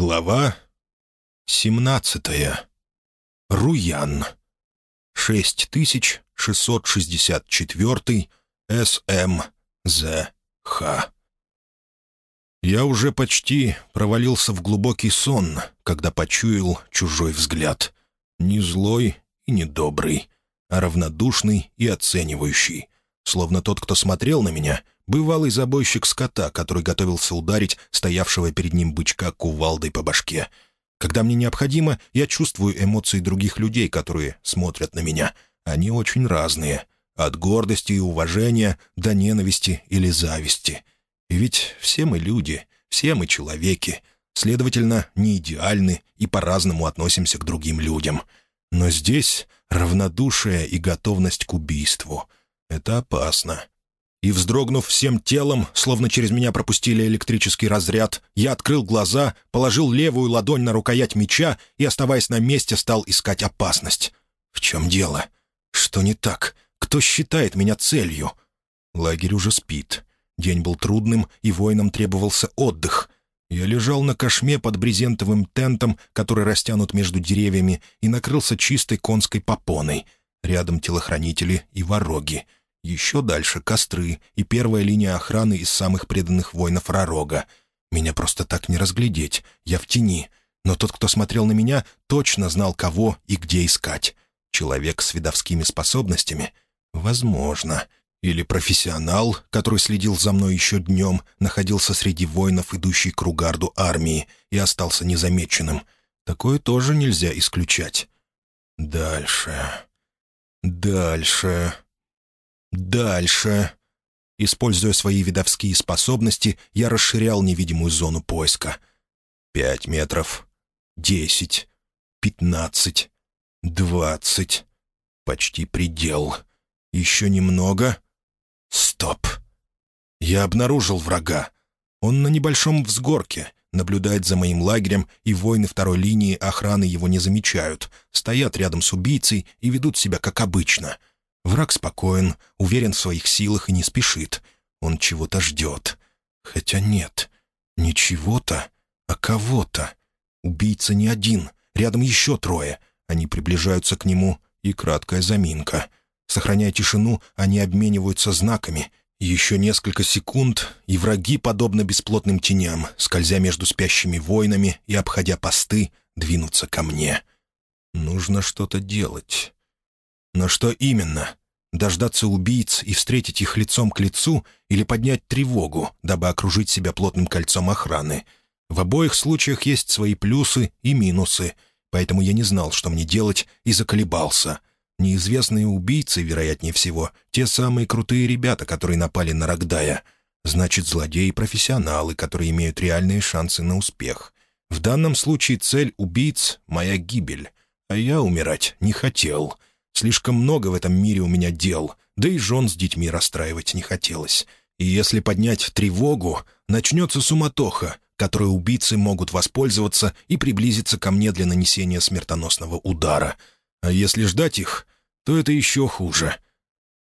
Глава 17. Руян. 6664 СМЗХ. Я уже почти провалился в глубокий сон, когда почуял чужой взгляд. Не злой и не добрый, а равнодушный и оценивающий. Словно тот, кто смотрел на меня — бывалый забойщик скота, который готовился ударить стоявшего перед ним бычка кувалдой по башке. Когда мне необходимо, я чувствую эмоции других людей, которые смотрят на меня. Они очень разные. От гордости и уважения до ненависти или зависти. И ведь все мы люди, все мы человеки. Следовательно, не идеальны и по-разному относимся к другим людям. Но здесь равнодушие и готовность к убийству. Это опасно. И, вздрогнув всем телом, словно через меня пропустили электрический разряд, я открыл глаза, положил левую ладонь на рукоять меча и, оставаясь на месте, стал искать опасность. В чем дело? Что не так? Кто считает меня целью? Лагерь уже спит. День был трудным, и воинам требовался отдых. Я лежал на кошме под брезентовым тентом, который растянут между деревьями, и накрылся чистой конской попоной. Рядом телохранители и вороги — еще дальше — костры и первая линия охраны из самых преданных воинов Ророга. Меня просто так не разглядеть, я в тени. Но тот, кто смотрел на меня, точно знал, кого и где искать. Человек с видовскими способностями? Возможно. Или профессионал, который следил за мной еще днем, находился среди воинов, идущей к Ругарду армии, и остался незамеченным. Такое тоже нельзя исключать. Дальше. Дальше. Дальше. Используя свои видовские способности, я расширял невидимую зону поиска. Пять метров. Десять. Пятнадцать. Двадцать. Почти предел. Еще немного. Стоп. Я обнаружил врага. Он на небольшом взгорке, наблюдает за моим лагерем, и воины второй линии охраны его не замечают, стоят рядом с убийцей и ведут себя как обычно — Враг спокоен, уверен в своих силах и не спешит. Он чего-то ждет. Хотя нет, не чего-то, а кого-то. Убийца не один, рядом еще трое. Они приближаются к нему, и краткая заминка. Сохраняя тишину, они обмениваются знаками. Еще несколько секунд, и враги, подобно бесплотным теням, скользя между спящими воинами и обходя посты, двинутся ко мне. Нужно что-то делать. Но что именно? Дождаться убийц и встретить их лицом к лицу или поднять тревогу, дабы окружить себя плотным кольцом охраны? В обоих случаях есть свои плюсы и минусы, поэтому я не знал, что мне делать, и заколебался. Неизвестные убийцы, вероятнее всего, те самые крутые ребята, которые напали на Рогдая. Значит, злодеи-профессионалы, которые имеют реальные шансы на успех. В данном случае цель убийц — моя гибель, а я умирать не хотел — Слишком много в этом мире у меня дел, да и жен с детьми расстраивать не хотелось. И если поднять тревогу, начнется суматоха, которой убийцы могут воспользоваться и приблизиться ко мне для нанесения смертоносного удара. А если ждать их, то это еще хуже.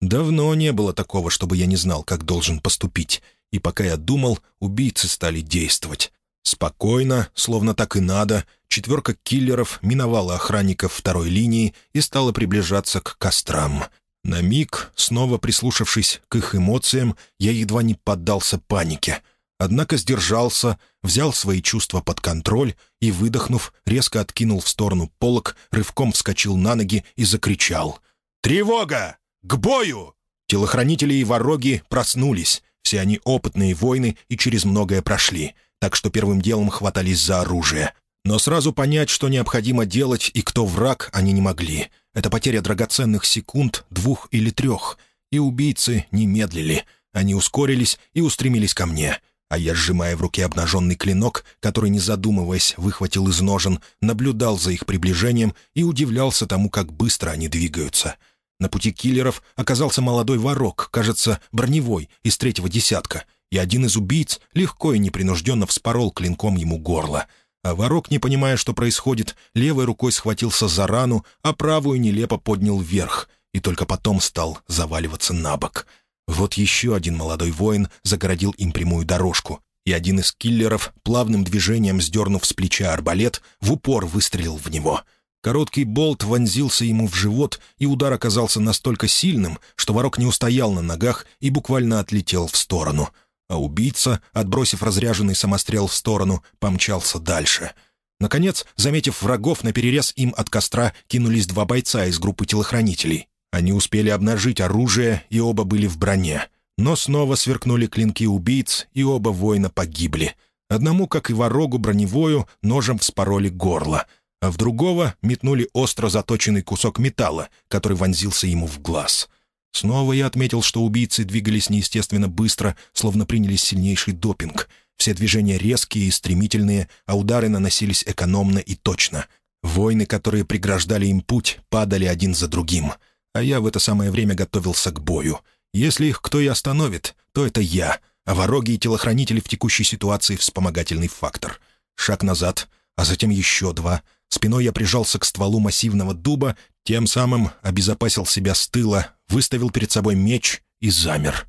Давно не было такого, чтобы я не знал, как должен поступить, и пока я думал, убийцы стали действовать. Спокойно, словно так и надо, четверка киллеров миновала охранников второй линии и стала приближаться к кострам. На миг, снова прислушавшись к их эмоциям, я едва не поддался панике. Однако сдержался, взял свои чувства под контроль и, выдохнув, резко откинул в сторону полок, рывком вскочил на ноги и закричал. «Тревога! К бою!» Телохранители и вороги проснулись. Все они опытные воины и через многое прошли так что первым делом хватались за оружие. Но сразу понять, что необходимо делать и кто враг, они не могли. Это потеря драгоценных секунд, двух или трех. И убийцы не медлили. Они ускорились и устремились ко мне. А я, сжимая в руке обнаженный клинок, который, не задумываясь, выхватил из ножен, наблюдал за их приближением и удивлялся тому, как быстро они двигаются. На пути киллеров оказался молодой ворок, кажется, броневой, из третьего десятка — и один из убийц легко и непринужденно вспорол клинком ему горло. А ворок, не понимая, что происходит, левой рукой схватился за рану, а правую нелепо поднял вверх и только потом стал заваливаться на бок. Вот еще один молодой воин загородил им прямую дорожку. и один из киллеров, плавным движением сдернув с плеча арбалет, в упор выстрелил в него. Короткий болт вонзился ему в живот, и удар оказался настолько сильным, что ворок не устоял на ногах и буквально отлетел в сторону. А убийца, отбросив разряженный самострел в сторону, помчался дальше. Наконец, заметив врагов, на перерез им от костра кинулись два бойца из группы телохранителей. Они успели обнажить оружие, и оба были в броне. Но снова сверкнули клинки убийц, и оба воина погибли. Одному, как и ворогу броневою, ножем вспороли горло, а в другого метнули остро заточенный кусок металла, который вонзился ему в глаз. Снова я отметил, что убийцы двигались неестественно быстро, словно приняли сильнейший допинг. Все движения резкие и стремительные, а удары наносились экономно и точно. Войны, которые преграждали им путь, падали один за другим. А я в это самое время готовился к бою — если их кто и остановит, то это я, а вороги и телохранители в текущей ситуации — вспомогательный фактор. Шаг назад, а затем еще два. Спиной я прижался к стволу массивного дуба, тем самым обезопасил себя с тыла, выставил перед собой меч и замер.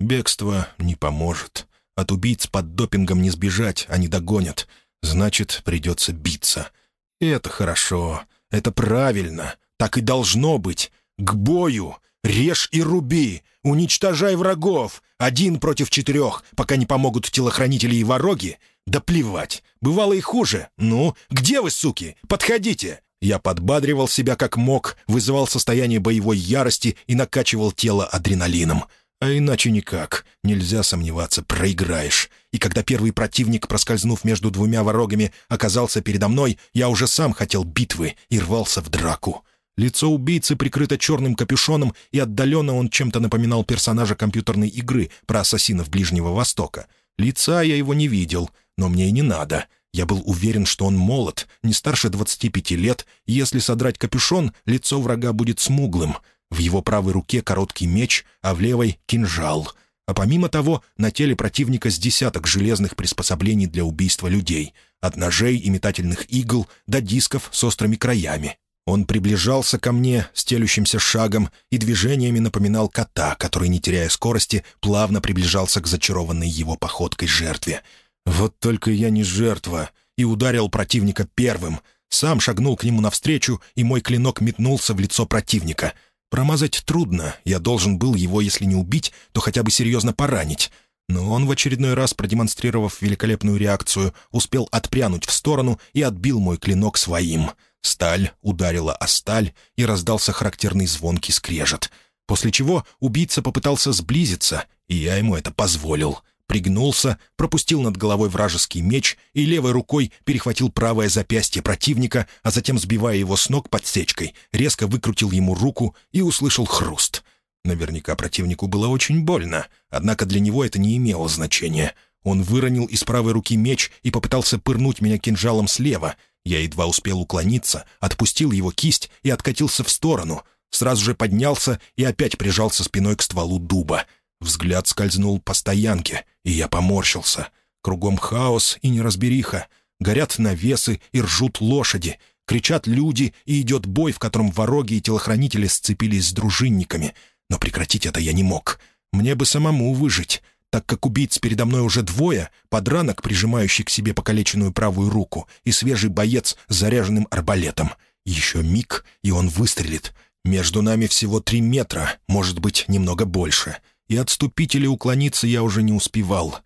Бегство не поможет. От убийц под допингом не сбежать, они догонят. Значит, придется биться. И это хорошо, это правильно, так и должно быть. К бою! Режь и руби! Уничтожай врагов! Один против четырех, пока не помогут телохранители и вороги? Да плевать! Бывало и хуже. Ну, где вы, суки? Подходите!» Я подбадривал себя как мог, вызывал состояние боевой ярости и накачивал тело адреналином. А иначе никак. Нельзя сомневаться, проиграешь. И когда первый противник, проскользнув между двумя ворогами, оказался передо мной, я уже сам хотел битвы и рвался в драку. Лицо убийцы прикрыто черным капюшоном, и отдаленно он чем-то напоминал персонажа компьютерной игры про ассасинов Ближнего Востока. Лица я его не видел, но мне и не надо. Я был уверен, что он молод, не старше 25 лет, и если содрать капюшон, лицо врага будет смуглым. В его правой руке короткий меч, а в левой — кинжал. А помимо того, на теле противника с десяток железных приспособлений для убийства людей. От ножей и метательных игл до дисков с острыми краями. Он приближался ко мне стелющимся шагом и движениями напоминал кота, который, не теряя скорости, плавно приближался к зачарованной его походкой жертве. Вот только я не жертва, и ударил противника первым. Сам шагнул к нему навстречу, и мой клинок метнулся в лицо противника. Промазать трудно, я должен был его, если не убить, то хотя бы серьезно поранить. Но он, в очередной раз продемонстрировав великолепную реакцию, успел отпрянуть в сторону и отбил мой клинок своим — Сталь ударила о сталь, и раздался характерный звонкий скрежет. После чего убийца попытался сблизиться, и я ему это позволил. Пригнулся, пропустил над головой вражеский меч и левой рукой перехватил правое запястье противника, а затем, сбивая его с ног подсечкой, резко выкрутил ему руку и услышал хруст. Наверняка противнику было очень больно, однако для него это не имело значения. Он выронил из правой руки меч и попытался пырнуть меня кинжалом слева — я едва успел уклониться, отпустил его кисть и откатился в сторону. Сразу же поднялся и опять прижался спиной к стволу дуба. Взгляд скользнул по стоянке, и я поморщился. Кругом хаос и неразбериха. Горят навесы и ржут лошади. Кричат люди, и идет бой, в котором вороги и телохранители сцепились с дружинниками. Но прекратить это я не мог. Мне бы самому выжить так как убийц передо мной уже двое, подранок, прижимающий к себе покалеченную правую руку, и свежий боец с заряженным арбалетом. Еще миг, и он выстрелит. Между нами всего три метра, может быть, немного больше. И отступить или уклониться я уже не успевал.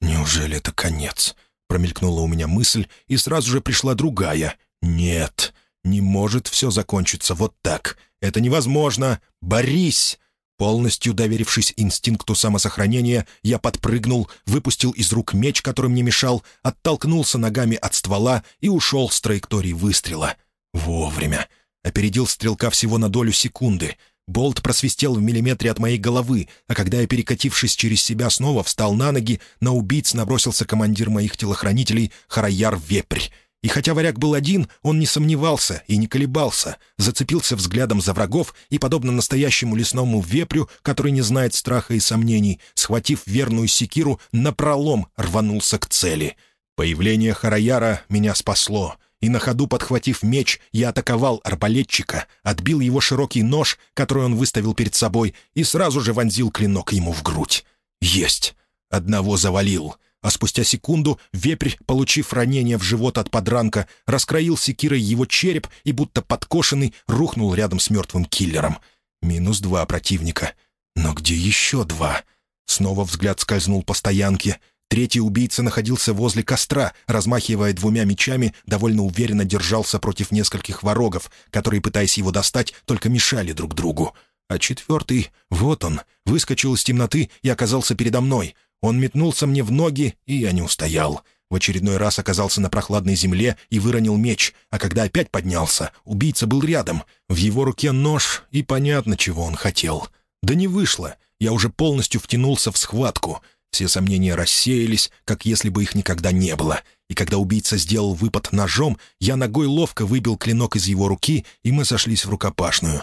«Неужели это конец?» — промелькнула у меня мысль, и сразу же пришла другая. «Нет, не может все закончиться вот так. Это невозможно. Борись!» Полностью доверившись инстинкту самосохранения, я подпрыгнул, выпустил из рук меч, который мне мешал, оттолкнулся ногами от ствола и ушел с траектории выстрела. Вовремя. Опередил стрелка всего на долю секунды. Болт просвистел в миллиметре от моей головы, а когда я, перекатившись через себя, снова встал на ноги, на убийц набросился командир моих телохранителей Хараяр Вепрь. И хотя варяг был один, он не сомневался и не колебался, зацепился взглядом за врагов и, подобно настоящему лесному вепрю, который не знает страха и сомнений, схватив верную секиру, напролом рванулся к цели. Появление Хараяра меня спасло, и на ходу, подхватив меч, я атаковал арбалетчика, отбил его широкий нож, который он выставил перед собой, и сразу же вонзил клинок ему в грудь. «Есть!» Одного завалил — а спустя секунду вепрь, получив ранение в живот от подранка, раскроил секирой его череп и, будто подкошенный, рухнул рядом с мертвым киллером. Минус два противника. Но где еще два? Снова взгляд скользнул по стоянке. Третий убийца находился возле костра, размахивая двумя мечами, довольно уверенно держался против нескольких ворогов, которые, пытаясь его достать, только мешали друг другу. А четвертый, вот он, выскочил из темноты и оказался передо мной. Он метнулся мне в ноги, и я не устоял. В очередной раз оказался на прохладной земле и выронил меч, а когда опять поднялся, убийца был рядом. В его руке нож, и понятно, чего он хотел. Да не вышло. Я уже полностью втянулся в схватку. Все сомнения рассеялись, как если бы их никогда не было. И когда убийца сделал выпад ножом, я ногой ловко выбил клинок из его руки, и мы сошлись в рукопашную.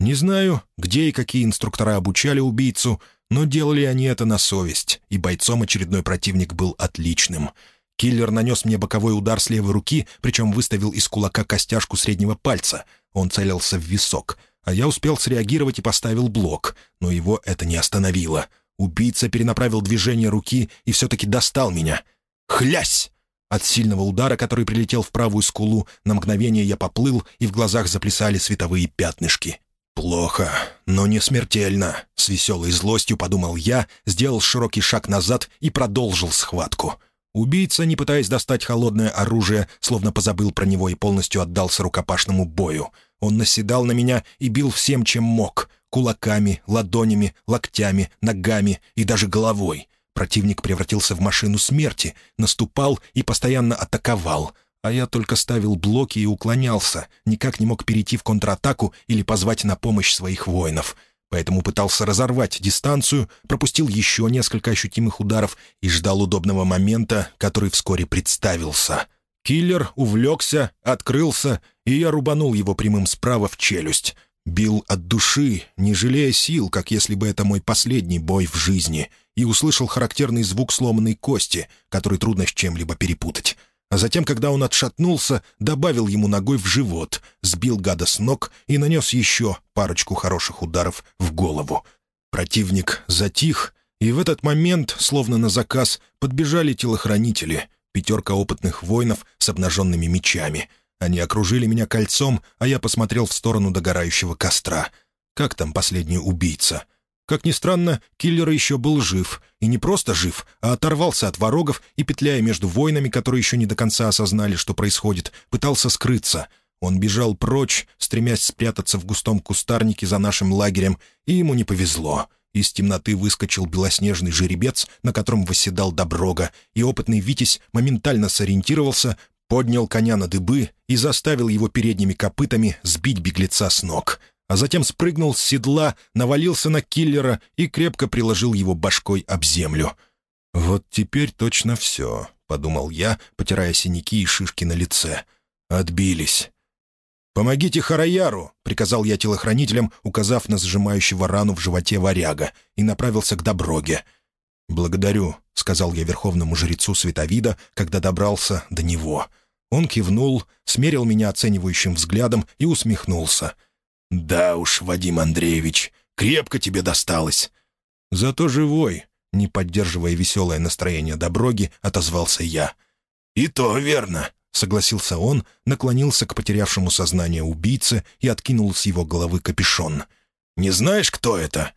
Не знаю, где и какие инструктора обучали убийцу, но делали они это на совесть, и бойцом очередной противник был отличным. Киллер нанес мне боковой удар с левой руки, причем выставил из кулака костяшку среднего пальца. Он целился в висок, а я успел среагировать и поставил блок, но его это не остановило. Убийца перенаправил движение руки и все-таки достал меня. «Хлясь!» От сильного удара, который прилетел в правую скулу, на мгновение я поплыл, и в глазах заплясали световые пятнышки. «Плохо, но не смертельно», — с веселой злостью подумал я, сделал широкий шаг назад и продолжил схватку. Убийца, не пытаясь достать холодное оружие, словно позабыл про него и полностью отдался рукопашному бою. Он наседал на меня и бил всем, чем мог — кулаками, ладонями, локтями, ногами и даже головой. Противник превратился в машину смерти, наступал и постоянно атаковал — а я только ставил блоки и уклонялся, никак не мог перейти в контратаку или позвать на помощь своих воинов. Поэтому пытался разорвать дистанцию, пропустил еще несколько ощутимых ударов и ждал удобного момента, который вскоре представился. Киллер увлекся, открылся, и я рубанул его прямым справа в челюсть. Бил от души, не жалея сил, как если бы это мой последний бой в жизни, и услышал характерный звук сломанной кости, который трудно с чем-либо перепутать а затем, когда он отшатнулся, добавил ему ногой в живот, сбил гада с ног и нанес еще парочку хороших ударов в голову. Противник затих, и в этот момент, словно на заказ, подбежали телохранители, пятерка опытных воинов с обнаженными мечами. Они окружили меня кольцом, а я посмотрел в сторону догорающего костра. Как там последний убийца?» Как ни странно, киллер еще был жив. И не просто жив, а оторвался от ворогов и, петляя между воинами, которые еще не до конца осознали, что происходит, пытался скрыться. Он бежал прочь, стремясь спрятаться в густом кустарнике за нашим лагерем, и ему не повезло. Из темноты выскочил белоснежный жеребец, на котором восседал Доброга, и опытный Витязь моментально сориентировался, поднял коня на дыбы и заставил его передними копытами сбить беглеца с ног а затем спрыгнул с седла, навалился на киллера и крепко приложил его башкой об землю. «Вот теперь точно все», — подумал я, потирая синяки и шишки на лице. «Отбились». «Помогите Хараяру!» — приказал я телохранителям, указав на сжимающего рану в животе варяга, и направился к Доброге. «Благодарю», — сказал я верховному жрецу Световида, когда добрался до него. Он кивнул, смерил меня оценивающим взглядом и усмехнулся — «Да уж, Вадим Андреевич, крепко тебе досталось». «Зато живой», — не поддерживая веселое настроение Доброги, отозвался я. «И то верно», — согласился он, наклонился к потерявшему сознание убийце и откинул с его головы капюшон. «Не знаешь, кто это?»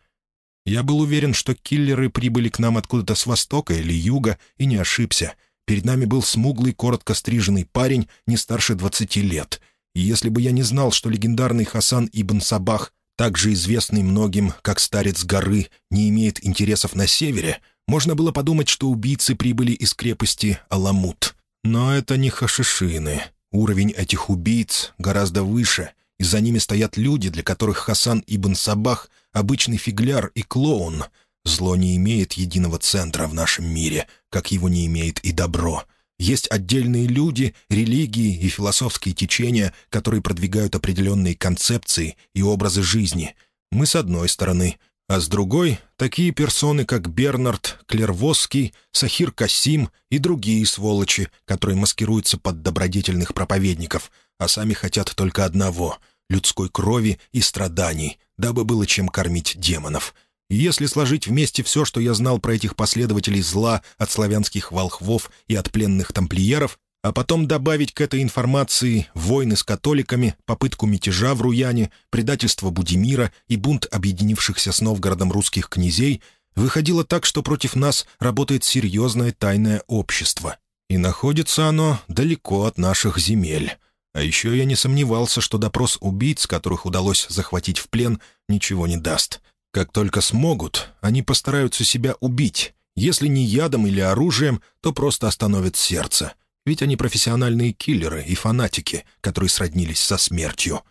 Я был уверен, что киллеры прибыли к нам откуда-то с востока или юга, и не ошибся. Перед нами был смуглый, коротко стриженный парень, не старше двадцати лет — и если бы я не знал, что легендарный Хасан Ибн Сабах, также известный многим как Старец горы, не имеет интересов на севере, можно было подумать, что убийцы прибыли из крепости Аламут. Но это не хашишины. Уровень этих убийц гораздо выше, и за ними стоят люди, для которых Хасан Ибн Сабах — обычный фигляр и клоун. Зло не имеет единого центра в нашем мире, как его не имеет и добро — есть отдельные люди, религии и философские течения, которые продвигают определенные концепции и образы жизни. Мы с одной стороны, а с другой — такие персоны, как Бернард, Клервосский, Сахир Касим и другие сволочи, которые маскируются под добродетельных проповедников, а сами хотят только одного — людской крови и страданий, дабы было чем кормить демонов. И если сложить вместе все, что я знал про этих последователей зла от славянских волхвов и от пленных тамплиеров, а потом добавить к этой информации войны с католиками, попытку мятежа в Руяне, предательство Будимира и бунт объединившихся с Новгородом русских князей, выходило так, что против нас работает серьезное тайное общество. И находится оно далеко от наших земель. А еще я не сомневался, что допрос убийц, которых удалось захватить в плен, ничего не даст. Как только смогут, они постараются себя убить. Если не ядом или оружием, то просто остановят сердце. Ведь они профессиональные киллеры и фанатики, которые сроднились со смертью.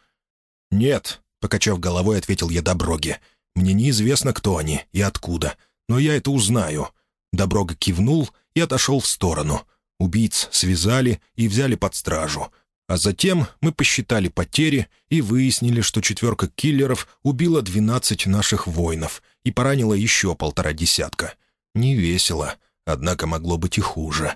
«Нет», — покачав головой, ответил я Доброге. «Мне неизвестно, кто они и откуда, но я это узнаю». Доброга кивнул и отошел в сторону. Убийц связали и взяли под стражу. А затем мы посчитали потери и выяснили, что четверка киллеров убила 12 наших воинов и поранила еще полтора десятка. Не весело, однако могло быть и хуже.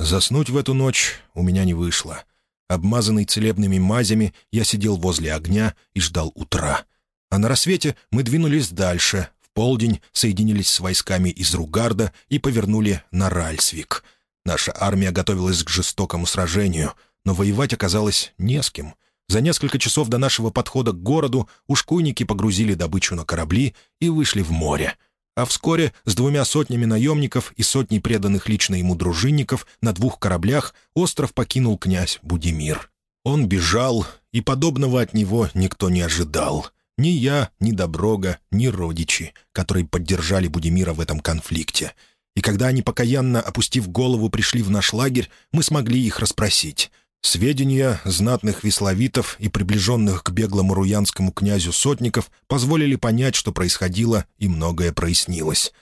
Заснуть в эту ночь у меня не вышло. Обмазанный целебными мазями, я сидел возле огня и ждал утра. А на рассвете мы двинулись дальше, в полдень соединились с войсками из Ругарда и повернули на Ральсвик. Наша армия готовилась к жестокому сражению, но воевать оказалось не с кем. За несколько часов до нашего подхода к городу ушкуйники погрузили добычу на корабли и вышли в море — а вскоре с двумя сотнями наемников и сотней преданных лично ему дружинников на двух кораблях остров покинул князь Будимир. Он бежал, и подобного от него никто не ожидал. Ни я, ни Доброга, ни родичи, которые поддержали Будимира в этом конфликте. И когда они, покаянно опустив голову, пришли в наш лагерь, мы смогли их расспросить — Сведения знатных весловитов и приближенных к беглому руянскому князю сотников позволили понять, что происходило, и многое прояснилось.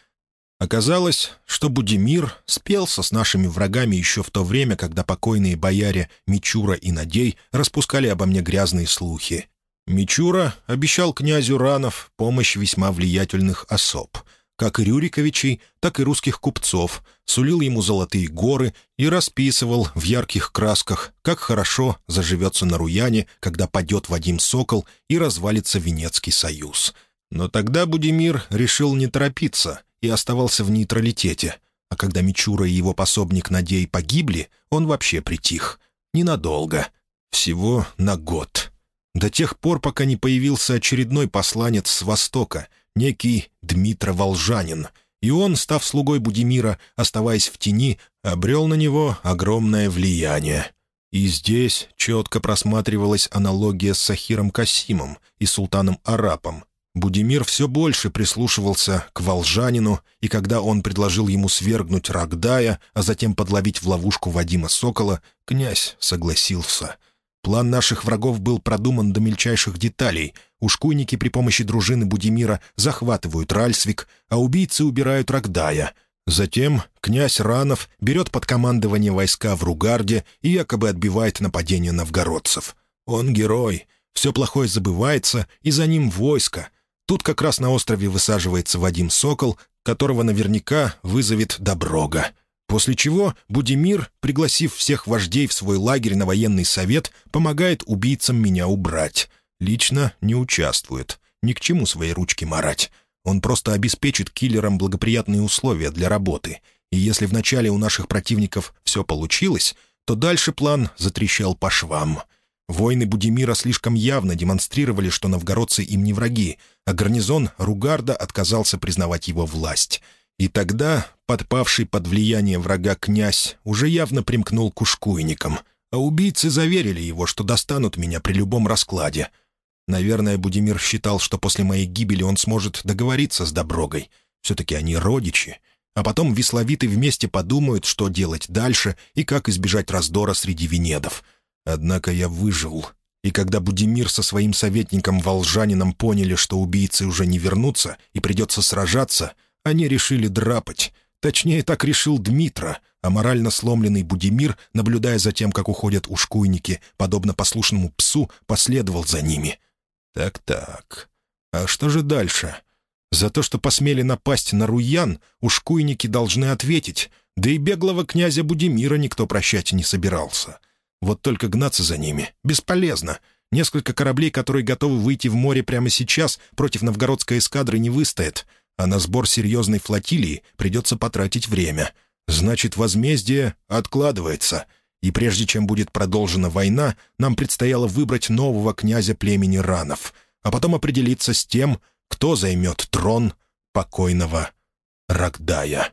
Оказалось, что Будимир спелся с нашими врагами еще в то время, когда покойные бояре Мичура и Надей распускали обо мне грязные слухи. Мичура обещал князю Ранов помощь весьма влиятельных особ — как и Рюриковичей, так и русских купцов, сулил ему золотые горы и расписывал в ярких красках, как хорошо заживется на Руяне, когда падет Вадим Сокол и развалится Венецкий союз. Но тогда Будимир решил не торопиться и оставался в нейтралитете, а когда Мичура и его пособник Надей погибли, он вообще притих. Ненадолго. Всего на год. До тех пор, пока не появился очередной посланец с Востока — некий Дмитро Волжанин, и он, став слугой Будимира, оставаясь в тени, обрел на него огромное влияние. И здесь четко просматривалась аналогия с Сахиром Касимом и султаном Арапом. Будимир все больше прислушивался к Волжанину, и когда он предложил ему свергнуть Рагдая, а затем подловить в ловушку Вадима Сокола, князь согласился — План наших врагов был продуман до мельчайших деталей. Ушкуйники при помощи дружины Будимира захватывают Ральсвик, а убийцы убирают Рогдая. Затем князь Ранов берет под командование войска в Ругарде и якобы отбивает нападение новгородцев. Он герой. Все плохое забывается, и за ним войско. Тут как раз на острове высаживается Вадим Сокол, которого наверняка вызовет Доброга. После чего Будимир, пригласив всех вождей в свой лагерь на военный совет, помогает убийцам меня убрать. Лично не участвует. Ни к чему свои ручки марать. Он просто обеспечит киллерам благоприятные условия для работы. И если вначале у наших противников все получилось, то дальше план затрещал по швам. Войны Будимира слишком явно демонстрировали, что новгородцы им не враги, а гарнизон Ругарда отказался признавать его власть — и тогда подпавший под влияние врага князь уже явно примкнул к ушкуйникам, а убийцы заверили его, что достанут меня при любом раскладе. Наверное, Будимир считал, что после моей гибели он сможет договориться с Доброгой. Все-таки они родичи. А потом весловиты вместе подумают, что делать дальше и как избежать раздора среди венедов. Однако я выжил. И когда Будимир со своим советником Волжанином поняли, что убийцы уже не вернутся и придется сражаться — они решили драпать. Точнее, так решил Дмитро, а морально сломленный Будимир, наблюдая за тем, как уходят ушкуйники, подобно послушному псу, последовал за ними. Так-так. А что же дальше? За то, что посмели напасть на Руян, ушкуйники должны ответить, да и беглого князя Будимира никто прощать не собирался. Вот только гнаться за ними бесполезно. Несколько кораблей, которые готовы выйти в море прямо сейчас, против новгородской эскадры не выстоят — а на сбор серьезной флотилии придется потратить время. Значит, возмездие откладывается, и прежде чем будет продолжена война, нам предстояло выбрать нового князя племени Ранов, а потом определиться с тем, кто займет трон покойного Рогдая.